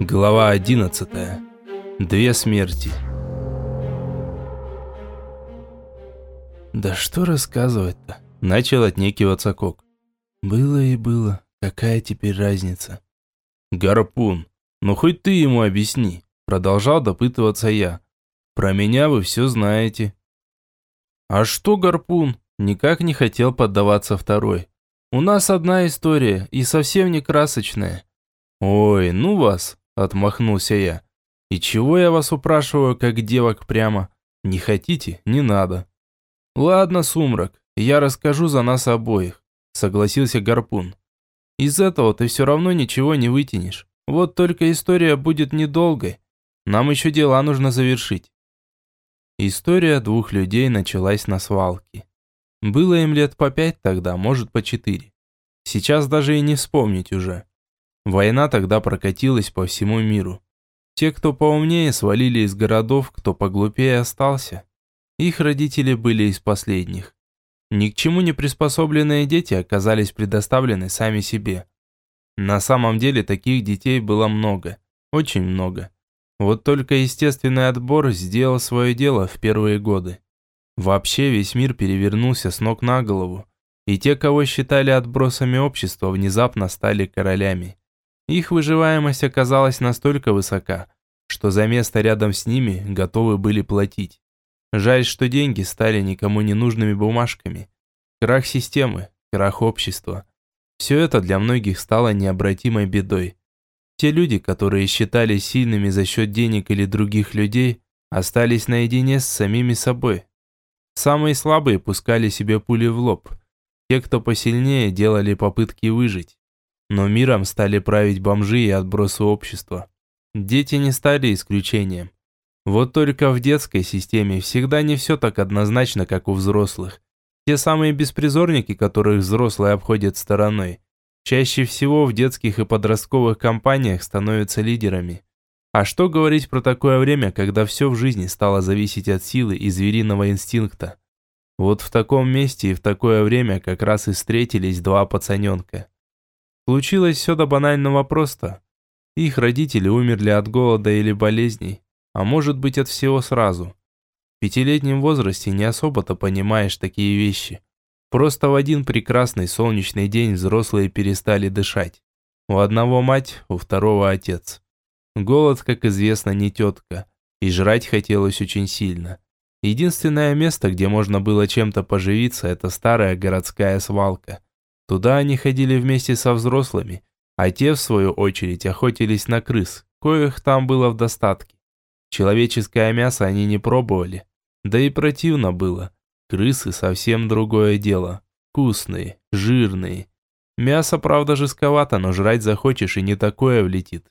Глава 11. Две смерти. Да что рассказывать-то? Начал отнекиваться Кок. Было и было. Какая теперь разница? Гарпун, ну хоть ты ему объясни. Продолжал допытываться я. Про меня вы все знаете. А что, Гарпун? Никак не хотел поддаваться второй. У нас одна история и совсем не красочная. Ой, ну вас, отмахнулся я. И чего я вас упрашиваю, как девок прямо? Не хотите? Не надо. Ладно, сумрак, я расскажу за нас обоих, согласился Гарпун. Из этого ты все равно ничего не вытянешь. Вот только история будет недолгой. Нам еще дела нужно завершить. История двух людей началась на свалке. Было им лет по пять тогда, может по четыре. Сейчас даже и не вспомнить уже. Война тогда прокатилась по всему миру. Те, кто поумнее, свалили из городов, кто поглупее остался. Их родители были из последних. Ни к чему не приспособленные дети оказались предоставлены сами себе. На самом деле таких детей было много, очень много. Вот только естественный отбор сделал свое дело в первые годы. Вообще весь мир перевернулся с ног на голову, и те, кого считали отбросами общества, внезапно стали королями. Их выживаемость оказалась настолько высока, что за место рядом с ними готовы были платить. Жаль, что деньги стали никому не нужными бумажками. Крах системы, крах общества. Все это для многих стало необратимой бедой. Те люди, которые считались сильными за счет денег или других людей, остались наедине с самими собой. Самые слабые пускали себе пули в лоб. Те, кто посильнее, делали попытки выжить. Но миром стали править бомжи и отбросы общества. Дети не стали исключением. Вот только в детской системе всегда не все так однозначно, как у взрослых. Те самые беспризорники, которых взрослые обходят стороной, чаще всего в детских и подростковых компаниях становятся лидерами. А что говорить про такое время, когда все в жизни стало зависеть от силы и звериного инстинкта? Вот в таком месте и в такое время как раз и встретились два пацаненка. Случилось все до банального просто. Их родители умерли от голода или болезней, а может быть от всего сразу. В пятилетнем возрасте не особо-то понимаешь такие вещи. Просто в один прекрасный солнечный день взрослые перестали дышать. У одного мать, у второго отец. Голод, как известно, не тетка, и жрать хотелось очень сильно. Единственное место, где можно было чем-то поживиться, это старая городская свалка. Туда они ходили вместе со взрослыми, а те, в свою очередь, охотились на крыс, коих там было в достатке. Человеческое мясо они не пробовали, да и противно было. Крысы совсем другое дело. Вкусные, жирные. Мясо, правда, жестковато, но жрать захочешь и не такое влетит.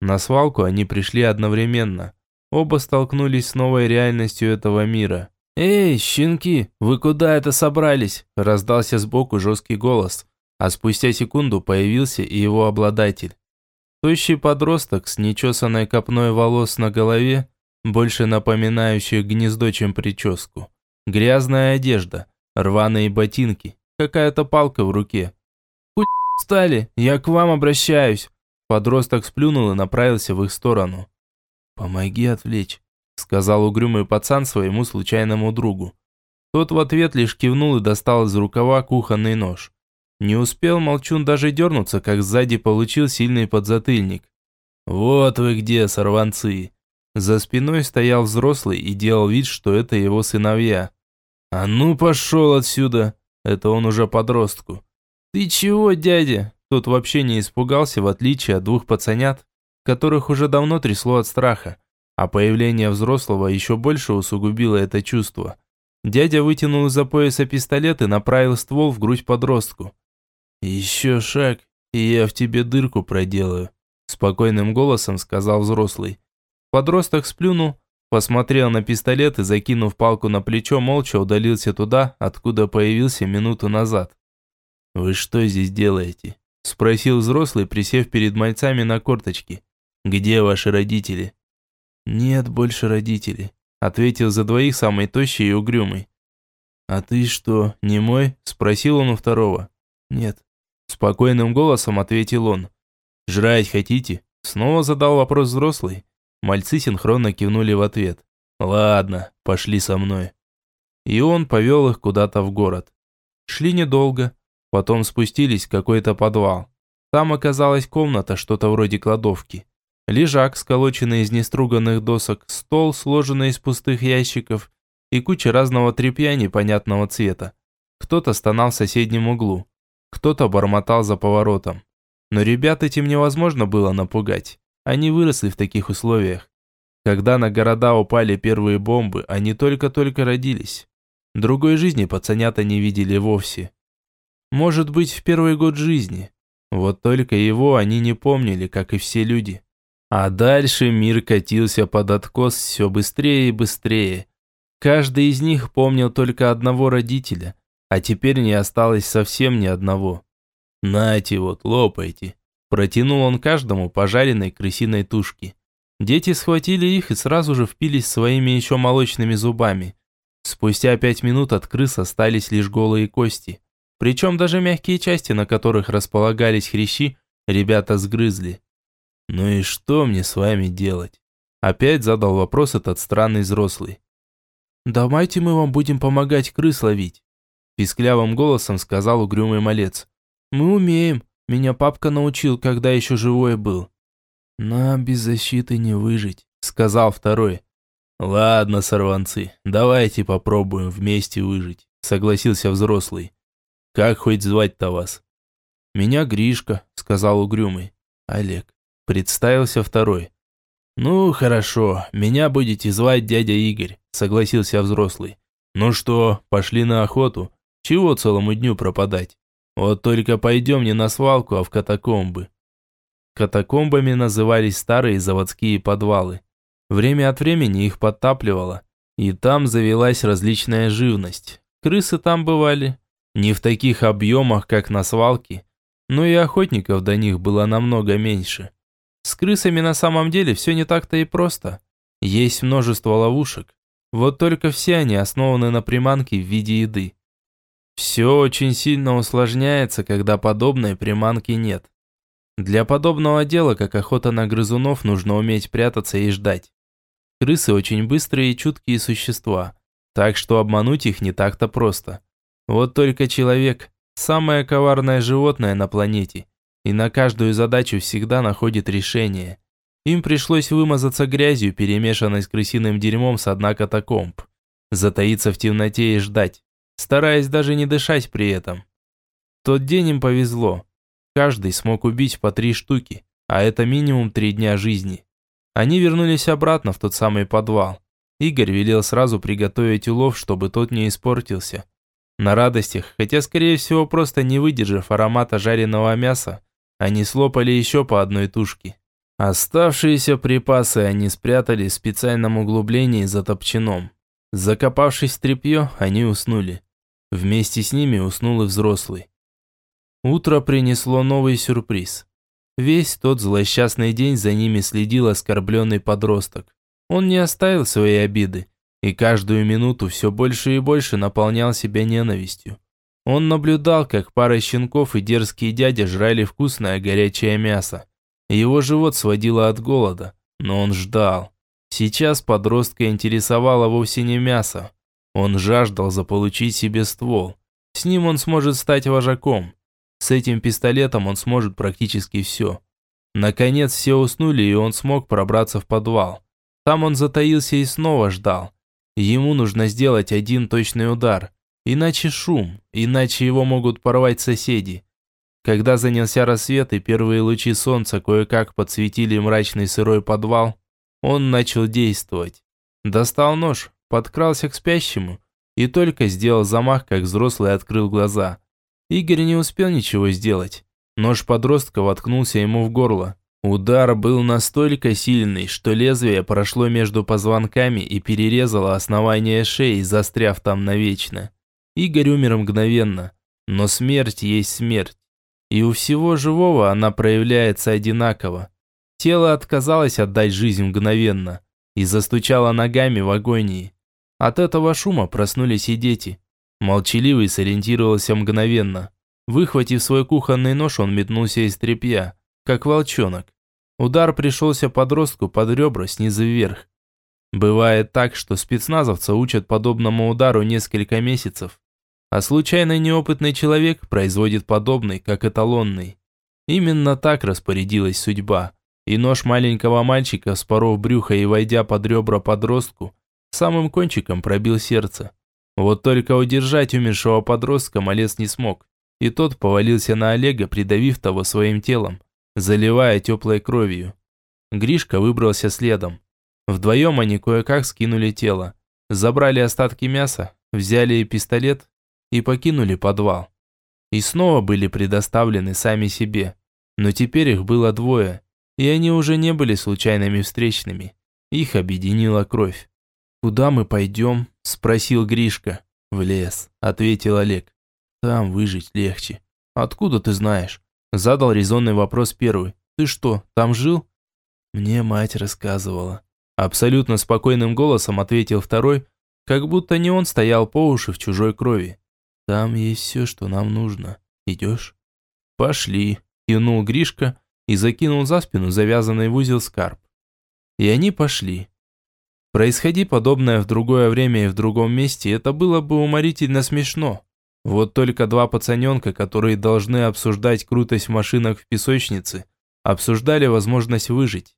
На свалку они пришли одновременно. Оба столкнулись с новой реальностью этого мира. «Эй, щенки, вы куда это собрались?» – раздался сбоку жесткий голос, а спустя секунду появился и его обладатель. Тощий подросток с нечесанной копной волос на голове, больше напоминающий гнездо, чем прическу. Грязная одежда, рваные ботинки, какая-то палка в руке. «Хуй стали, я к вам обращаюсь!» Подросток сплюнул и направился в их сторону. «Помоги отвлечь», — сказал угрюмый пацан своему случайному другу. Тот в ответ лишь кивнул и достал из рукава кухонный нож. Не успел молчун даже дернуться, как сзади получил сильный подзатыльник. «Вот вы где, сорванцы!» За спиной стоял взрослый и делал вид, что это его сыновья. «А ну пошел отсюда!» Это он уже подростку. «Ты чего, дядя?» Тот вообще не испугался, в отличие от двух пацанят, которых уже давно трясло от страха. А появление взрослого еще больше усугубило это чувство. Дядя вытянул из-за пояса пистолет и направил ствол в грудь подростку. «Еще шаг, и я в тебе дырку проделаю», – спокойным голосом сказал взрослый. Подросток сплюнул, посмотрел на пистолет и, закинув палку на плечо, молча удалился туда, откуда появился минуту назад. «Вы что здесь делаете?» Спросил взрослый, присев перед мальцами на корточки. «Где ваши родители?» «Нет больше родителей», ответил за двоих самый тощий и угрюмый. «А ты что, не мой?» спросил он у второго. «Нет». Спокойным голосом ответил он. «Жрать хотите?» Снова задал вопрос взрослый. Мальцы синхронно кивнули в ответ. «Ладно, пошли со мной». И он повел их куда-то в город. Шли недолго, потом спустились в какой-то подвал. Там оказалась комната, что-то вроде кладовки. Лежак, сколоченный из неструганных досок, стол, сложенный из пустых ящиков и куча разного тряпья непонятного цвета. Кто-то стонал в соседнем углу, кто-то бормотал за поворотом. Но ребят этим невозможно было напугать. Они выросли в таких условиях. Когда на города упали первые бомбы, они только-только родились. Другой жизни пацанята не видели вовсе. Может быть, в первый год жизни. Вот только его они не помнили, как и все люди. А дальше мир катился под откос все быстрее и быстрее. Каждый из них помнил только одного родителя, а теперь не осталось совсем ни одного. «Нате вот, лопайте!» Протянул он каждому пожаренной крысиной тушки. Дети схватили их и сразу же впились своими еще молочными зубами. Спустя пять минут от крыс остались лишь голые кости. Причем даже мягкие части, на которых располагались хрящи, ребята сгрызли. «Ну и что мне с вами делать?» Опять задал вопрос этот странный взрослый. «Давайте мы вам будем помогать крыс ловить», писклявым голосом сказал угрюмый малец. «Мы умеем. Меня папка научил, когда еще живой был». «Нам без защиты не выжить», сказал второй. «Ладно, сорванцы, давайте попробуем вместе выжить», согласился взрослый. «Как хоть звать-то вас?» «Меня Гришка», сказал угрюмый. «Олег», представился второй. «Ну, хорошо, меня будете звать дядя Игорь», согласился взрослый. «Ну что, пошли на охоту? Чего целому дню пропадать? Вот только пойдем не на свалку, а в катакомбы». Катакомбами назывались старые заводские подвалы. Время от времени их подтапливало, и там завелась различная живность. Крысы там бывали. Не в таких объемах, как на свалке, но и охотников до них было намного меньше. С крысами на самом деле все не так-то и просто. Есть множество ловушек. Вот только все они основаны на приманке в виде еды. Все очень сильно усложняется, когда подобной приманки нет. Для подобного дела, как охота на грызунов, нужно уметь прятаться и ждать. Крысы очень быстрые и чуткие существа, так что обмануть их не так-то просто. Вот только человек – самое коварное животное на планете – и на каждую задачу всегда находит решение. Им пришлось вымазаться грязью, перемешанной с крысиным дерьмом с дна катакомб. Затаиться в темноте и ждать, стараясь даже не дышать при этом. тот день им повезло. Каждый смог убить по три штуки, а это минимум три дня жизни. Они вернулись обратно в тот самый подвал. Игорь велел сразу приготовить улов, чтобы тот не испортился. На радостях, хотя скорее всего просто не выдержав аромата жареного мяса, они слопали еще по одной тушке. Оставшиеся припасы они спрятали в специальном углублении за топчаном. Закопавшись в тряпье, они уснули. Вместе с ними уснул и взрослый. Утро принесло новый сюрприз. Весь тот злосчастный день за ними следил оскорбленный подросток. Он не оставил своей обиды, и каждую минуту все больше и больше наполнял себя ненавистью. Он наблюдал, как пара щенков и дерзкий дядя жрали вкусное горячее мясо. Его живот сводило от голода, но он ждал. Сейчас подростка интересовало вовсе не мясо. Он жаждал заполучить себе ствол. С ним он сможет стать вожаком. С этим пистолетом он сможет практически все. Наконец все уснули, и он смог пробраться в подвал. Там он затаился и снова ждал. Ему нужно сделать один точный удар – Иначе шум, иначе его могут порвать соседи. Когда занялся рассвет и первые лучи солнца кое-как подсветили мрачный сырой подвал, он начал действовать. Достал нож, подкрался к спящему и только сделал замах, как взрослый открыл глаза. Игорь не успел ничего сделать. Нож подростка воткнулся ему в горло. Удар был настолько сильный, что лезвие прошло между позвонками и перерезало основание шеи, застряв там навечно. Игорь умер мгновенно, но смерть есть смерть. И у всего живого она проявляется одинаково. Тело отказалось отдать жизнь мгновенно и застучало ногами в агонии. От этого шума проснулись и дети. Молчаливый сориентировался мгновенно. Выхватив свой кухонный нож, он метнулся из тряпья, как волчонок. Удар пришелся подростку под ребра снизу вверх. Бывает так, что спецназовца учат подобному удару несколько месяцев, а случайно неопытный человек производит подобный, как эталонный. Именно так распорядилась судьба, и нож маленького мальчика, споров брюха и войдя под ребра подростку, самым кончиком пробил сердце. Вот только удержать умершего подростка малец не смог, и тот повалился на Олега, придавив того своим телом, заливая теплой кровью. Гришка выбрался следом. Вдвоем они кое-как скинули тело, забрали остатки мяса, взяли пистолет и покинули подвал. И снова были предоставлены сами себе. Но теперь их было двое, и они уже не были случайными встречными. Их объединила кровь. «Куда мы пойдем?» – спросил Гришка. «В лес», – ответил Олег. «Там выжить легче». «Откуда ты знаешь?» – задал резонный вопрос первый. «Ты что, там жил?» «Мне мать рассказывала». Абсолютно спокойным голосом ответил второй, как будто не он стоял по уши в чужой крови. «Там есть все, что нам нужно. Идешь?» «Пошли», – кивнул Гришка и закинул за спину завязанный в узел скарб. И они пошли. Происходи подобное в другое время и в другом месте, это было бы уморительно смешно. Вот только два пацаненка, которые должны обсуждать крутость машинок в песочнице, обсуждали возможность выжить.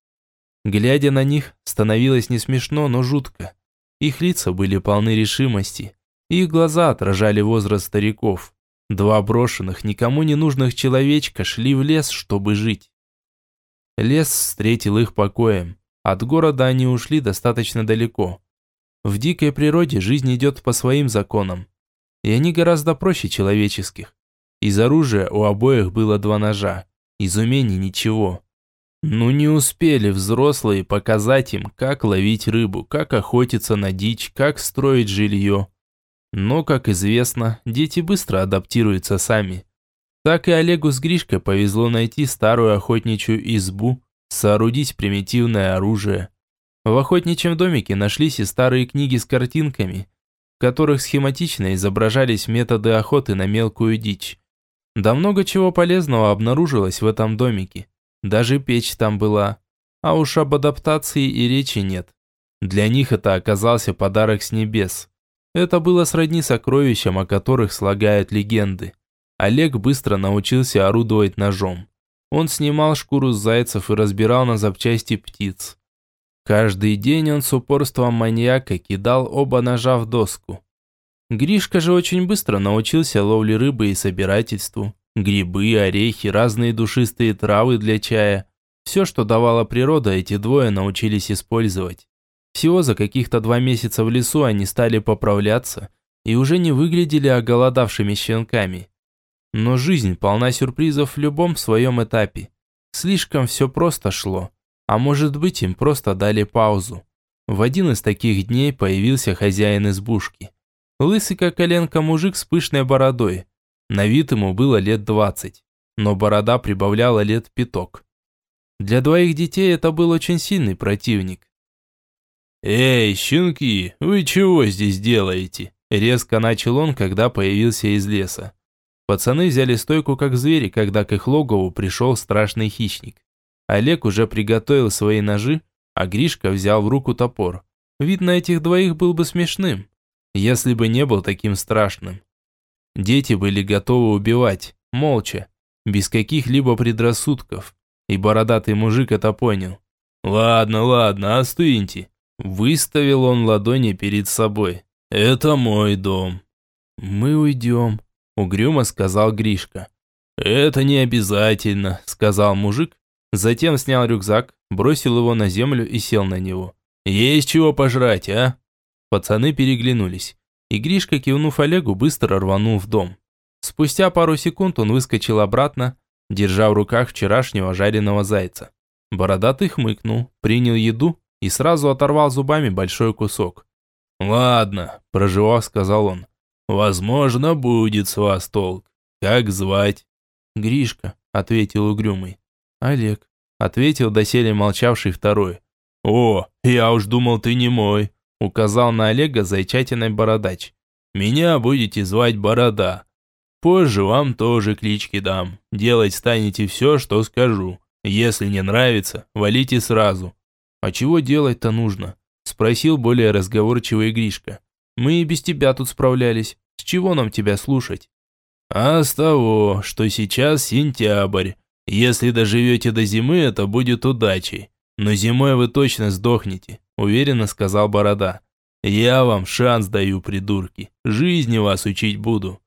Глядя на них, становилось не смешно, но жутко. Их лица были полны решимости. Их глаза отражали возраст стариков. Два брошенных, никому не нужных человечка шли в лес, чтобы жить. Лес встретил их покоем. От города они ушли достаточно далеко. В дикой природе жизнь идет по своим законам. И они гораздо проще человеческих. Из оружия у обоих было два ножа. Из умений ничего. Ну не успели взрослые показать им, как ловить рыбу, как охотиться на дичь, как строить жилье. Но, как известно, дети быстро адаптируются сами. Так и Олегу с Гришкой повезло найти старую охотничью избу, соорудить примитивное оружие. В охотничьем домике нашлись и старые книги с картинками, в которых схематично изображались методы охоты на мелкую дичь. Да много чего полезного обнаружилось в этом домике. Даже печь там была. А уж об адаптации и речи нет. Для них это оказался подарок с небес. Это было сродни сокровищам, о которых слагают легенды. Олег быстро научился орудовать ножом. Он снимал шкуру с зайцев и разбирал на запчасти птиц. Каждый день он с упорством маньяка кидал оба ножа в доску. Гришка же очень быстро научился ловле рыбы и собирательству. Грибы, орехи, разные душистые травы для чая. Все, что давала природа, эти двое научились использовать. Всего за каких-то два месяца в лесу они стали поправляться и уже не выглядели оголодавшими щенками. Но жизнь полна сюрпризов в любом своем этапе. Слишком все просто шло. А может быть, им просто дали паузу. В один из таких дней появился хозяин избушки. Лысый как коленка мужик с пышной бородой. На вид ему было лет двадцать, но борода прибавляла лет пяток. Для двоих детей это был очень сильный противник. «Эй, щенки, вы чего здесь делаете?» Резко начал он, когда появился из леса. Пацаны взяли стойку как звери, когда к их логову пришел страшный хищник. Олег уже приготовил свои ножи, а Гришка взял в руку топор. Вид на этих двоих был бы смешным, если бы не был таким страшным. Дети были готовы убивать, молча, без каких-либо предрассудков. И бородатый мужик это понял. «Ладно, ладно, остыньте». Выставил он ладони перед собой. «Это мой дом». «Мы уйдем», Угрюмо сказал Гришка. «Это не обязательно», сказал мужик. Затем снял рюкзак, бросил его на землю и сел на него. «Есть чего пожрать, а?» Пацаны переглянулись. И Гришка, кивнув Олегу, быстро рванул в дом. Спустя пару секунд он выскочил обратно, держа в руках вчерашнего жареного зайца. Бородатый хмыкнул, принял еду и сразу оторвал зубами большой кусок. «Ладно», – проживав, сказал он. Возможно, будет с вас толк. Как звать? Гришка, ответил угрюмый. Олег, ответил доселе молчавший второй. О, я уж думал, ты не мой, указал на Олега зайчатиной бородач. Меня будете звать Борода. Позже вам тоже клички дам. Делать станете все, что скажу. Если не нравится, валите сразу. А чего делать-то нужно? Спросил более разговорчивый Гришка. Мы и без тебя тут справлялись. С чего нам тебя слушать? А с того, что сейчас сентябрь. Если доживете до зимы, это будет удачей. Но зимой вы точно сдохнете, уверенно сказал Борода. Я вам шанс даю, придурки. Жизни вас учить буду.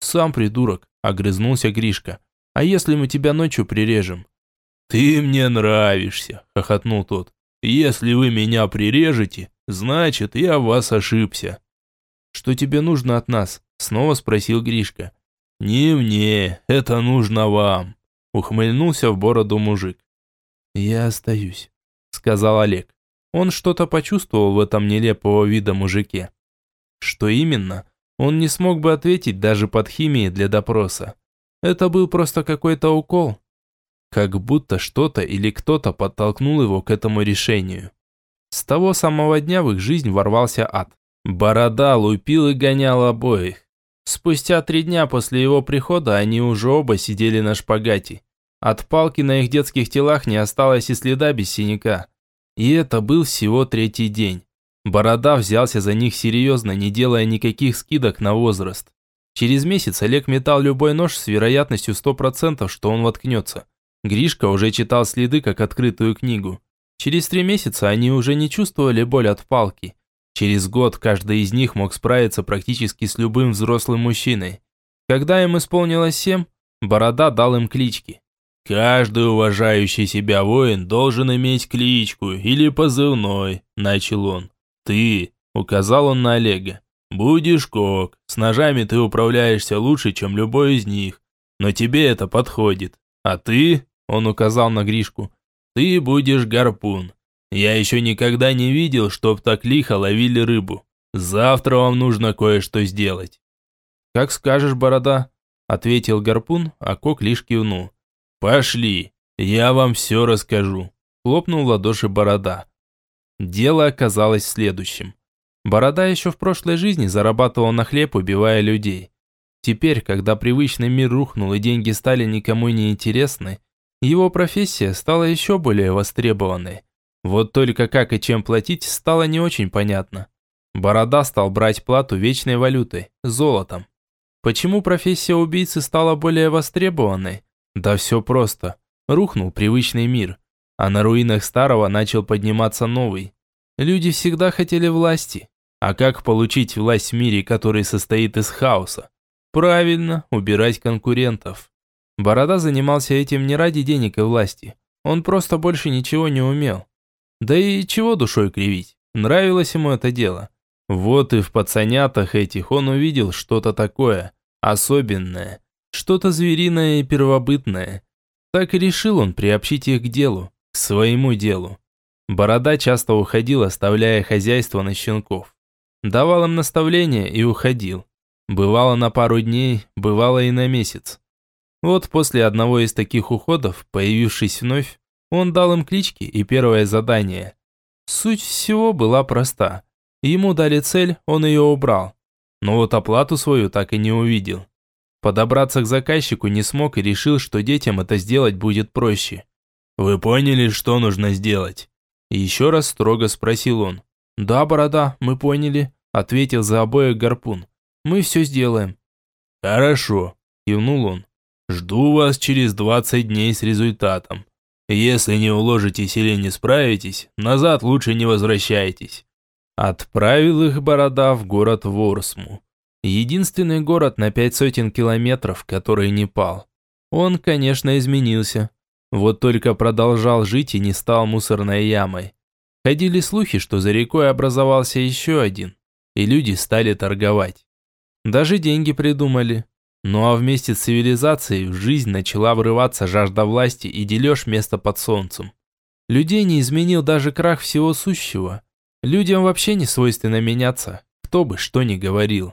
Сам придурок, огрызнулся Гришка. А если мы тебя ночью прирежем? Ты мне нравишься, хохотнул тот. Если вы меня прирежете, значит, я вас ошибся. Что тебе нужно от нас? Снова спросил Гришка. Не мне, это нужно вам. Ухмыльнулся в бороду мужик. Я остаюсь, сказал Олег. Он что-то почувствовал в этом нелепого вида мужике. Что именно, он не смог бы ответить даже под химией для допроса. Это был просто какой-то укол. Как будто что-то или кто-то подтолкнул его к этому решению. С того самого дня в их жизнь ворвался ад. Борода лупил и гонял обоих. Спустя три дня после его прихода они уже оба сидели на шпагате. От палки на их детских телах не осталось и следа без синяка. И это был всего третий день. Борода взялся за них серьезно, не делая никаких скидок на возраст. Через месяц Олег метал любой нож с вероятностью 100%, что он воткнется. Гришка уже читал следы, как открытую книгу. Через три месяца они уже не чувствовали боль от палки. Через год каждый из них мог справиться практически с любым взрослым мужчиной. Когда им исполнилось семь, Борода дал им клички. «Каждый уважающий себя воин должен иметь кличку или позывной», – начал он. «Ты», – указал он на Олега, Будешь кок, с ножами ты управляешься лучше, чем любой из них. Но тебе это подходит. А ты, он указал на Гришку, ты будешь гарпун. Я еще никогда не видел, чтоб так лихо ловили рыбу. Завтра вам нужно кое-что сделать. Как скажешь, борода, ответил гарпун, а кок лишь кивнул. Пошли, я вам все расскажу. Хлопнул в ладоши борода. Дело оказалось следующим. Борода еще в прошлой жизни зарабатывал на хлеб, убивая людей. Теперь, когда привычный мир рухнул и деньги стали никому не интересны, его профессия стала еще более востребованной. Вот только как и чем платить, стало не очень понятно. Борода стал брать плату вечной валютой – золотом. Почему профессия убийцы стала более востребованной? Да все просто. Рухнул привычный мир, а на руинах старого начал подниматься новый. Люди всегда хотели власти, а как получить власть в мире, который состоит из хаоса? Правильно, убирать конкурентов. Борода занимался этим не ради денег и власти. Он просто больше ничего не умел. Да и чего душой кривить? Нравилось ему это дело. Вот и в пацанятах этих он увидел что-то такое, особенное, что-то звериное и первобытное. Так и решил он приобщить их к делу, к своему делу. Борода часто уходил, оставляя хозяйство на щенков. Давал им наставления и уходил. Бывало на пару дней, бывало и на месяц. Вот после одного из таких уходов, появившись вновь, он дал им клички и первое задание. Суть всего была проста. Ему дали цель, он ее убрал. Но вот оплату свою так и не увидел. Подобраться к заказчику не смог и решил, что детям это сделать будет проще. «Вы поняли, что нужно сделать?» Еще раз строго спросил он. «Да, борода, мы поняли», – ответил за обоих гарпун. «Мы все сделаем». «Хорошо», – кивнул он. «Жду вас через 20 дней с результатом. Если не уложитесь или не справитесь, назад лучше не возвращайтесь». Отправил их Борода в город Ворсму. Единственный город на пять сотен километров, который не пал. Он, конечно, изменился. Вот только продолжал жить и не стал мусорной ямой. Ходили слухи, что за рекой образовался еще один, и люди стали торговать. Даже деньги придумали. Ну а вместе с цивилизацией в жизнь начала врываться жажда власти и дележ места под солнцем. Людей не изменил даже крах всего сущего. Людям вообще не свойственно меняться, кто бы что ни говорил.